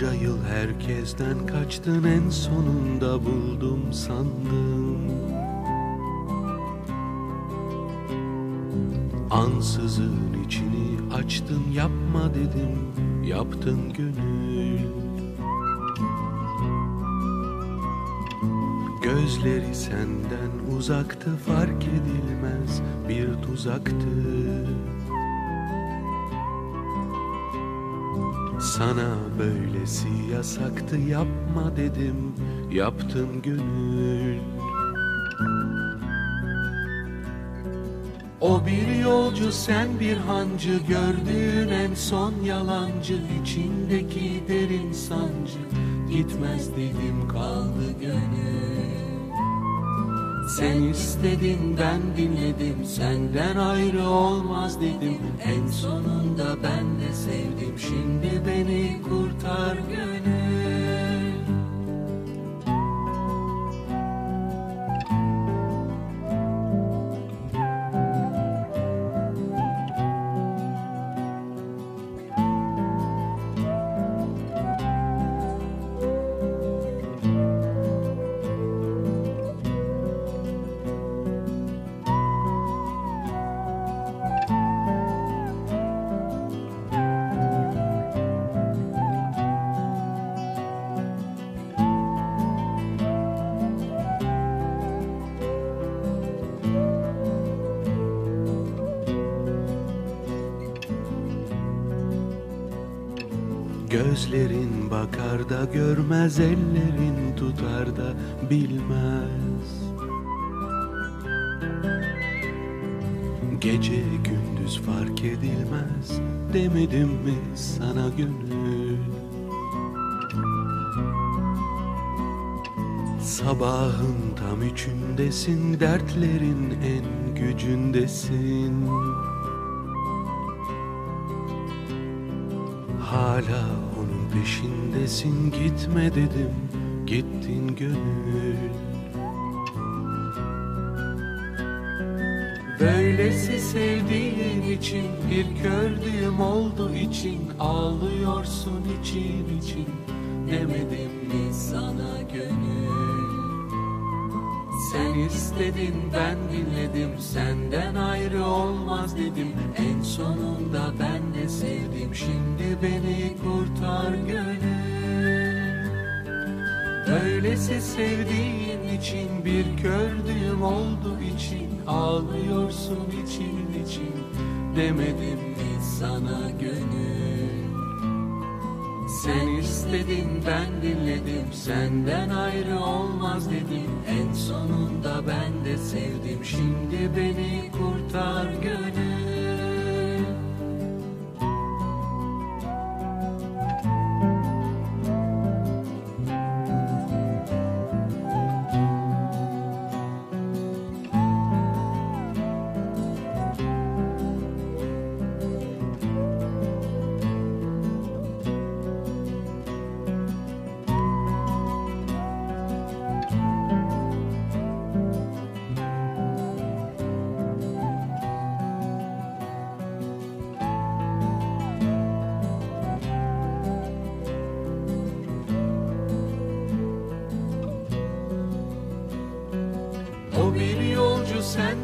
Bunca yıl herkesten kaçtın en sonunda buldum sandım Ansızın içini açtın yapma dedim yaptın gönül. Gözleri senden uzaktı fark edilmez bir tuzaktı Sana böylesi yasaktı yapma dedim yaptın gönül. O bir yolcu sen bir hancı gördüğün en son yalancı içindeki derin sancı gitmez dedim kaldı sen istedin ben dinledim. Senden ayrı olmaz dedim. En sonunda ben de sevdim. Şimdi beni kurtar gönül Gözlerin bakar da görmez ellerin tutar da bilmez. Gece gündüz fark edilmez demedim mi sana gönül? Sabahın tam üçündesin dertlerin en gücündesin Hala onun peşindesin. Gitme dedim gittin gönül. Böylesi sevdiğin için bir kördüğüm oldu için Ağlıyorsun için için. Demedim mi sana gönül istedin ben dinledim. Senden ayrı olmaz dedim. En sonunda ben de sevdim. Şimdi beni kurtar gönül. Böylesi sevdiğin için bir kördüğüm oldu için. Ağlıyorsun için için. Demedim mi sana gönül İstedin ben dinledim senden ayrı olmaz dedim. En sonunda ben de sevdim şimdi beni kurtar gönül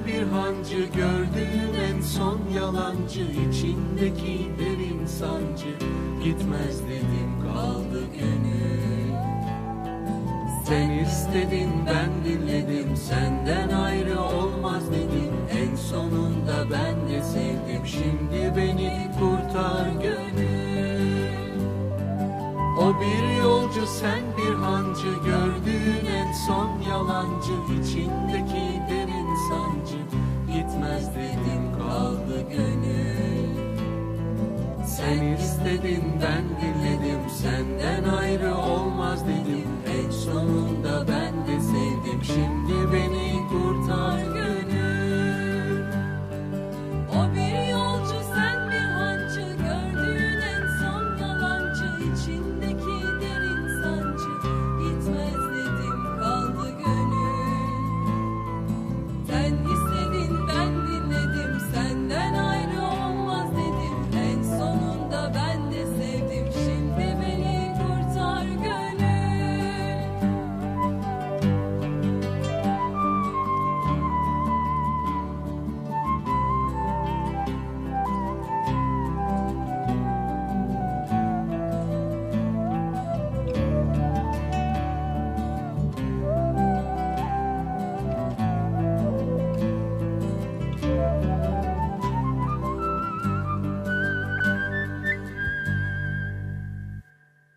bir hancı Gördüğüm en son yalancı içindeki derin sancı Gitmez dedim kaldı gönül. Sen istedin ben dinledim Senden ayrı olmaz dedim En sonunda ben de sevdim Şimdi beni kurtar gönül. O bir yolcu sen bir hancı Gördüğün en son yalancı içindeki derin sancı Gitmez dedim kaldı gönül. Sen istedin ben dinledim Senden ayrı olmaz